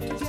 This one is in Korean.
네.